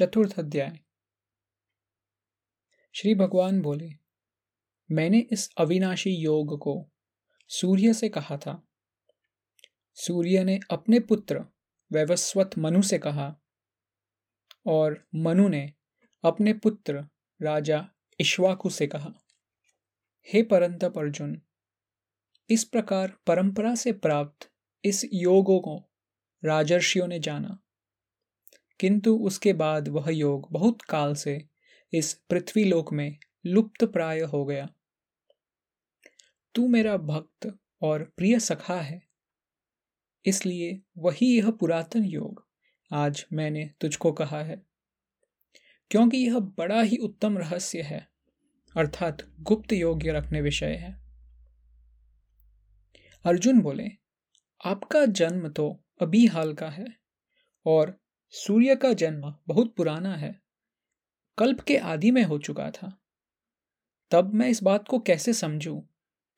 चतुर्थ अध्याय। श्री भगवान बोले, मैंने इस अविनाशी योग को सूर्य से कहा था। सूर्य ने अपने पुत्र वैवस्वत मनु से कहा और मनु ने अपने पुत्र राजा इश्वाकु से कहा, हे परंतप अर्जुन इस प्रकार परंपरा से प्राप्त इस योगों को राजर्षियों ने जाना। किंतु उसके बाद वह योग बहुत काल से इस पृथ्वी लोक में लुप्त प्राय हो गया। तू मेरा भक्त और प्रिय सखा है, इसलिए वही यह पुरातन योग आज मैंने तुझको कहा है। क्योंकि यह बड़ा ही उत्तम रहस्य है, अर्थात गुप्त योग्य रखने विषय है। अर्जुन बोले, आपका जन्म तो अभी हाल का है और सूर्य का जन्म बहुत पुराना है। कल्प के आदि में हो चुका था। तब मैं इस बात को कैसे समझूं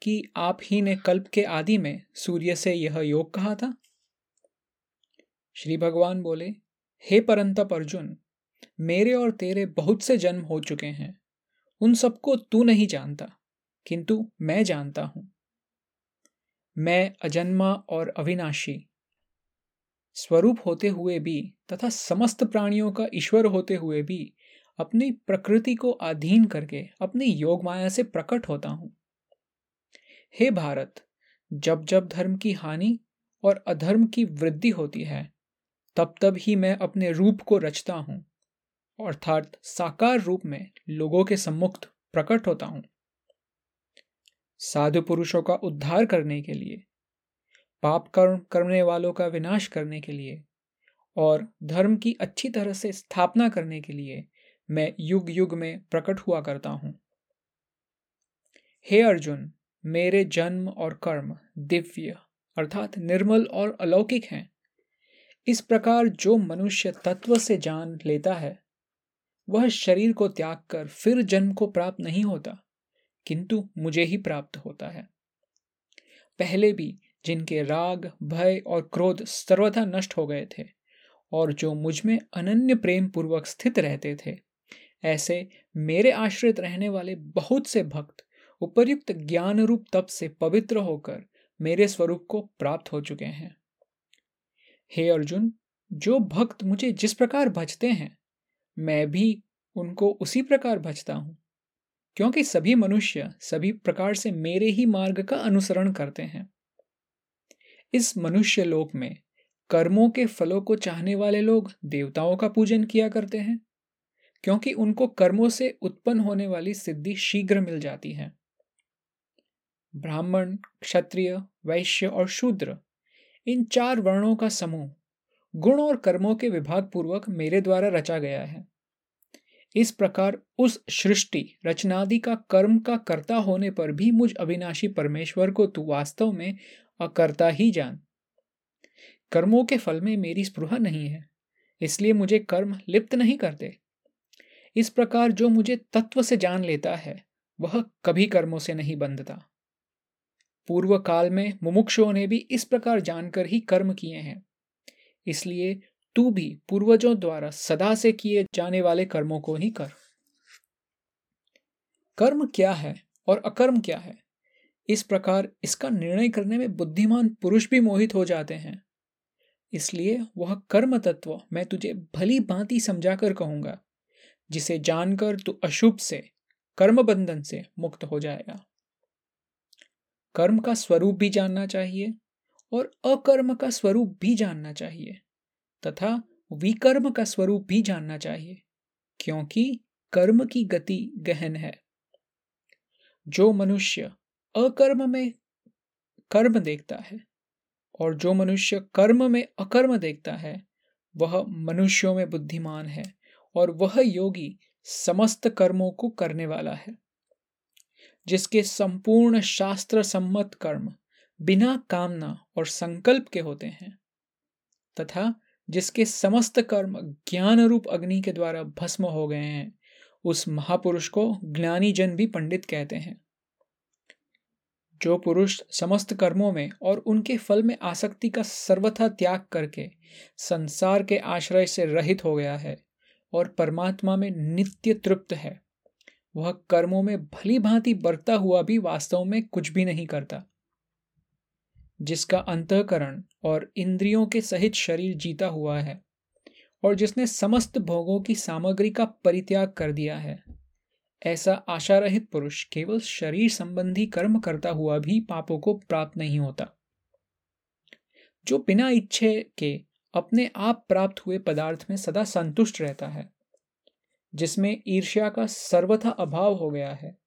कि आप ही ने कल्प के आदि में सूर्य से यह योग कहा था? श्री भगवान बोले, हे परंतप अर्जुन, मेरे और तेरे बहुत से जन्म हो चुके हैं। उन सबको तू नहीं जानता, किंतु मैं जानता हूँ। मैं अजन्मा और अविनाशी स्वरूप होते हुए भी तथा समस्त प्राणियों का ईश्वर होते हुए भी अपनी प्रकृति को अधीन करके अपनी योग माया से प्रकट होता हूँ। हे भारत, जब जब धर्म की हानि और अधर्म की वृद्धि होती है, तब तब ही मैं अपने रूप को रचता हूँ, अर्थात साकार रूप में लोगों के सम्मुख प्रकट होता हूँ। साधु पुरुषों का उद्धार करने के लिए पाप कर्म, करने वालों का विनाश करने के लिए और धर्म की अच्छी तरह से स्थापना करने के लिए मैं युग युग में प्रकट हुआ करता हूँ। हे अर्जुन, मेरे जन्म और कर्म दिव्य अर्थात निर्मल और अलौकिक हैं। इस प्रकार जो मनुष्य तत्व से जान लेता है, वह शरीर को त्याग कर फिर जन्म को प्राप्त नहीं होता, किंतु मुझे ही प्राप्त होता है। पहले भी जिनके राग, भय और क्रोध सर्वथा नष्ट हो गए थे और जो मुझमें अनन्य प्रेम पूर्वक स्थित रहते थे। ऐसे मेरे आश्रित रहने वाले बहुत से भक्त उपर्युक्त ज्ञान रूप तप से पवित्र होकर मेरे स्वरूप को प्राप्त हो चुके हैं। हे अर्जुन, जो भक्त मुझे जिस प्रकार भजते हैं, मैं भी उनको उसी प्रकार भजता हूँ, क्योंकि सभी मनुष्य सभी प्रकार से मेरे ही मार्ग का अनुसरण करते हैं। इस मनुष्य लोक में कर्मों के फलों को चाहने वाले लोग देवताओं का पूजन किया करते हैं, क्योंकि उनको कर्मों से उत्पन्न होने वाली सिद्धि शीघ्र मिल जाती है। ब्राह्मण, क्षत्रिय, वैश्य और शूद्र, इन चार वर्णों का समूह गुण और कर्मों के विभाग पूर्वक मेरे द्वारा रचा गया है। इस प्रकार उस सृष्टि रचनादि का कर्म का कर्ता होने पर भी मुझ अविनाशी परमेश्वर को तू वास्तव में अकर्ता ही जान। कर्मों के फल में मेरी स्पृहा नहीं है, इसलिए मुझे कर्म लिप्त नहीं करते। इस प्रकार जो मुझे तत्व से जान लेता है, वह कभी कर्मों से नहीं बंधता। पूर्व काल में मुमुक्षुओं ने भी इस प्रकार जानकर ही कर्म किए हैं। इसलिए तू भी पूर्वजों द्वारा सदा से किए जाने वाले कर्मों को ही कर। कर्म क्या है और अकर्म क्या है? इस प्रकार इसका निर्णय करने में बुद्धिमान पुरुष भी मोहित हो जाते हैं। इसलिए वह कर्म तत्व मैं तुझे भली भांति समझा कर कहूँगा, जिसे जानकर तू अशुभ से कर्म बंधन से मुक्त हो जाएगा। कर्म का स्वरूप भी जानना चाहिए और अकर्म का स्वरूप भी जानना चाहिए तथा विकर्म का स्वरूप भी जानना चाहिए, क्योंकि कर्म की गति गहन है। जो मनुष्य अकर्म में कर्म देखता है और जो मनुष्य कर्म में अकर्म देखता है, वह मनुष्यों में बुद्धिमान है और वह योगी समस्त कर्मों को करने वाला है, जिसके संपूर्ण शास्त्र सम्मत कर्म बिना कामना और संकल्प के होते हैं तथा जिसके समस्त कर्म ज्ञान रूप अग्नि के द्वारा भस्म हो गए हैं, उस महापुरुष को ज्ञानी जन भी पंडित कहते हैं। जो पुरुष समस्त कर्मों में और उनके फल में आसक्ति का सर्वथा त्याग करके संसार के आश्रय से रहित हो गया है और परमात्मा में नित्य तृप्त है, वह कर्मों में भली भांति बरता हुआ भी वास्तव में कुछ भी नहीं करता। जिसका अंतकरण और इंद्रियों के सहित शरीर जीता हुआ है और जिसने समस्त भोगों की सामग्री का परित्याग कर दिया है। ऐसा आशा रहित पुरुष केवल शरीर संबंधी कर्म करता हुआ भी पापों को प्राप्त नहीं होता। जो बिना इच्छे के अपने आप प्राप्त हुए पदार्थ में सदा संतुष्ट रहता है, जिसमें ईर्ष्या का सर्वथा अभाव हो गया है,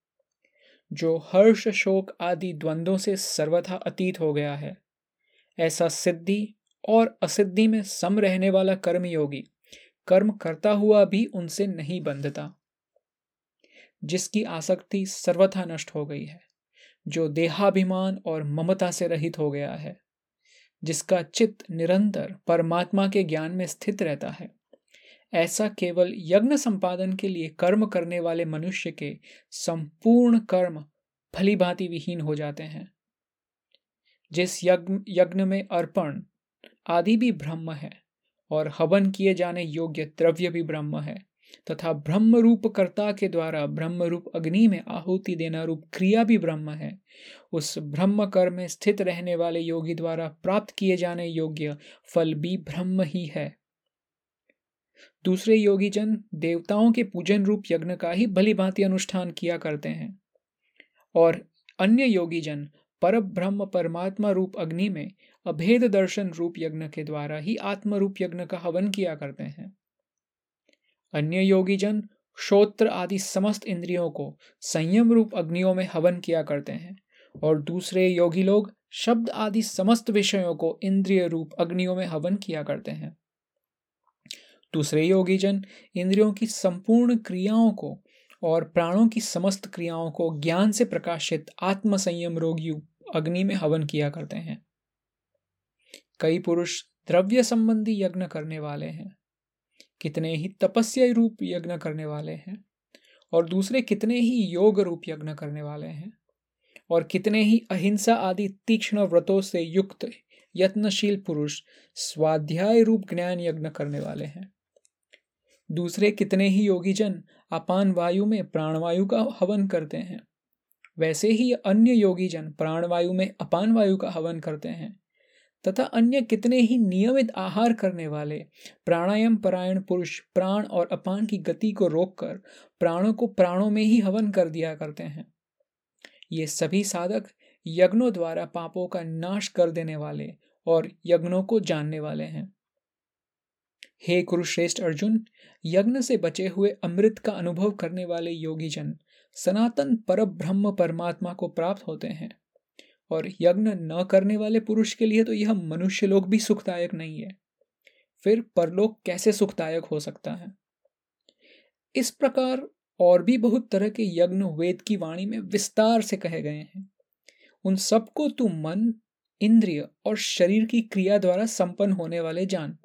जो हर्ष, शोक आदि द्वंद्वों से सर्वथा अतीत हो गया है, ऐसा सिद्धि और असिद्धि में सम रहने वाला कर्मयोगी कर्म करता हुआ भी उनसे नहीं बंधता। जिसकी आसक्ति सर्वथा नष्ट हो गई है, जो देहाभिमान और ममता से रहित हो गया है, जिसका चित्त निरंतर परमात्मा के ज्ञान में स्थित रहता है। ऐसा केवल यज्ञ संपादन के लिए कर्म करने वाले मनुष्य के संपूर्ण कर्म भली भांति विहीन हो जाते हैं। जिस यज्ञ यज्ञ में अर्पण आदि भी ब्रह्म है और हवन किए जाने योग्य द्रव्य भी ब्रह्म है तथा ब्रह्म रूप कर्ता के द्वारा ब्रह्म रूप अग्नि में आहुति देना रूप क्रिया भी ब्रह्म है। उस ब्रह्म कर्म में स्थित रहने वाले योगी द्वारा प्राप्त किए जाने योग्य फल भी ब्रह्म ही है। दूसरे योगी जन देवताओं के पूजन रूप यज्ञ का ही भली भांति अनुष्ठान किया करते हैं। और अन्य योगी जन पर ब्रह्म परमात्मा रूप अग्नि में अभेद दर्शन रूप यज्ञ के द्वारा ही आत्म रूप यज्ञ का हवन किया करते हैं। अन्य योगी जन श्रोत्र आदि समस्त इंद्रियों को संयम रूप अग्नियों में हवन किया करते हैं, और दूसरे योगी लोग शब्द आदि समस्त विषयों को इंद्रिय रूप अग्नियों में हवन किया करते हैं। दूसरे योगी जन इंद्रियों की संपूर्ण क्रियाओं को और प्राणों की समस्त क्रियाओं को ज्ञान से प्रकाशित आत्मसंयम रोगी अग्नि में हवन किया करते हैं। कई पुरुष द्रव्य संबंधी यज्ञ करने वाले हैं। कितने ही तपस्या रूप यज्ञ करने वाले हैं और दूसरे कितने ही योग रूप यज्ञ करने वाले हैं और कितने ही अहिंसा आदि तीक्ष्ण व्रतों से युक्त यत्नशील पुरुष स्वाध्याय रूप ज्ञान यज्ञ करने वाले हैं। दूसरे कितने ही योगी जन अपान वायु में प्राणवायु का हवन करते हैं, वैसे ही अन्य योगी जन प्राणवायु में अपान वायु का हवन करते हैं। तथा अन्य कितने ही नियमित आहार करने वाले, प्राणायाम परायण पुरुष, प्राण और अपान की गति को रोककर प्राणों को प्राणों में ही हवन कर दिया करते हैं। ये सभी साधक यज्ञों द्वारा पापों का नाश कर देने वाले और यज्ञों को जानने वाले हैं। हे कुरुश्रेष्ठ अर्जुन, यज्ञ से बचे हुए अमृत का अनुभव करने वाले योगी जन सनातन पर ब्रह्म परमात्मा को प्राप्त होते हैं। और यज्ञ न करने वाले पुरुष के लिए तो यह मनुष्य लोग भी सुखदायक नहीं है। फिर परलोक कैसे सुखदायक हो सकता है? इस प्रकार और भी बहुत तरह के यज्ञ वेद की वाणी में विस्तार से कहे गए हैं। उन सबको तू मन, इंद्रिय और शरीर की क्रिया द्वारा संपन्न होने वाले जान।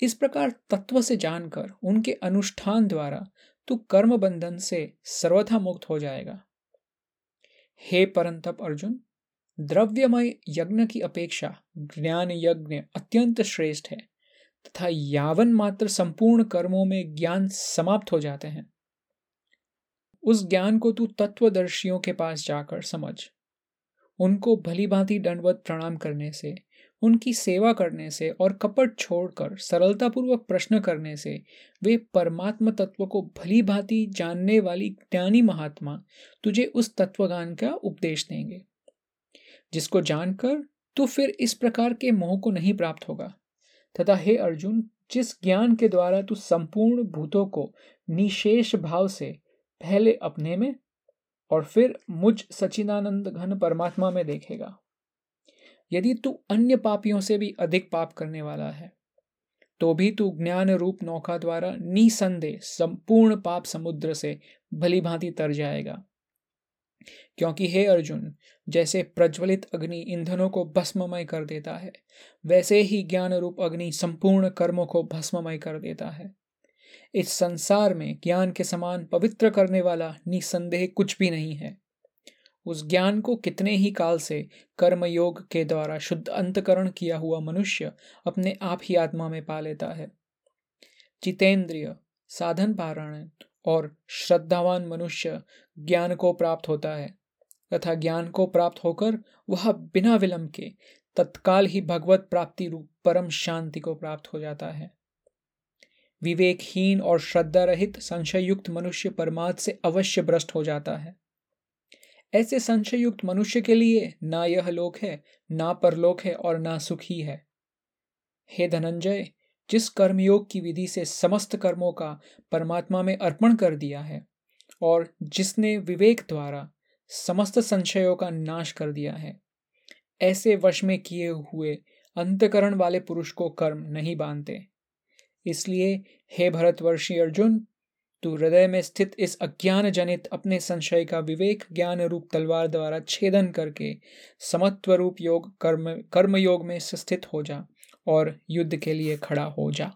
इस प्रकार तत्व से जानकर, उनके अनुष्ठान द्वारा तू कर्म बंधन से सर्वथा मुक्त हो जाएगा। हे परंतप अर्जुन द्रव्यमय यज्ञ की अपेक्षा ज्ञान यज्ञ अत्यंत श्रेष्ठ है, तथा यावन मात्र संपूर्ण कर्मों में ज्ञान समाप्त हो जाते हैं। उस ज्ञान को तू तत्वदर्शियों के पास जाकर समझ। उनको भली भांति दंडवत प्रणाम करने से, उनकी सेवा करने से और कपट छोड़कर सरलतापूर्वक प्रश्न करने से वे परमात्म तत्व को भली भांति जानने वाली ज्ञानी महात्मा तुझे उस तत्वगान का उपदेश देंगे। जिसको जानकर तू फिर इस प्रकार के मोह को नहीं प्राप्त होगा। तथा हे अर्जुन, जिस ज्ञान के द्वारा तू संपूर्ण भूतों को निशेष भाव से पहले अपने में और फिर मुझ सचिदानंद घन परमात्मा में देखेगा। यदि तू अन्य पापियों से भी अधिक पाप करने वाला है तो भी तू ज्ञान रूप नौका द्वारा निसंदेह संपूर्ण पाप समुद्र से भली भांति तर जाएगा। क्योंकि हे अर्जुन, जैसे प्रज्वलित अग्नि ईंधनों को भस्ममय कर देता है, वैसे ही ज्ञान रूप अग्नि संपूर्ण कर्मों को भस्ममय कर देता है। इस संसार में ज्ञान के समान पवित्र करने वाला निसंदेह कुछ भी नहीं है। उस ज्ञान को कितने ही काल से कर्मयोग के द्वारा शुद्ध अंतकरण किया हुआ मनुष्य अपने आप ही आत्मा में पा लेता है। जितेंद्रिय, साधन पारायण और श्रद्धावान मनुष्य ज्ञान को प्राप्त होता है। तथा ज्ञान को प्राप्त होकर वह बिना विलंब के तत्काल ही भगवत प्राप्ति रूप परम शांति को प्राप्त हो जाता है। विवेकहीन और श्रद्धा रहित संशय युक्त मनुष्य परमात्म से अवश्य भ्रष्ट हो जाता है। ऐसे संशय युक्त मनुष्य के लिए ना यह लोक है, ना परलोक है और ना सुखी है। हे धनंजय जिस कर्मयोग की विधि से समस्त कर्मों का परमात्मा में अर्पण कर दिया है और जिसने विवेक द्वारा समस्त संशयों का नाश कर दिया है, ऐसे वश में किए हुए अंतकरण वाले पुरुष को कर्म नहीं बांधते। इसलिए, हे भरतवर्षी अर्जुन, तू हृदय में स्थित इस अज्ञान जनित अपने संशय का विवेक ज्ञान रूप तलवार द्वारा छेदन करके समत्व रूप योग कर्म कर्म योग में स्थित हो जा। और युद्ध के लिए खड़ा हो जा।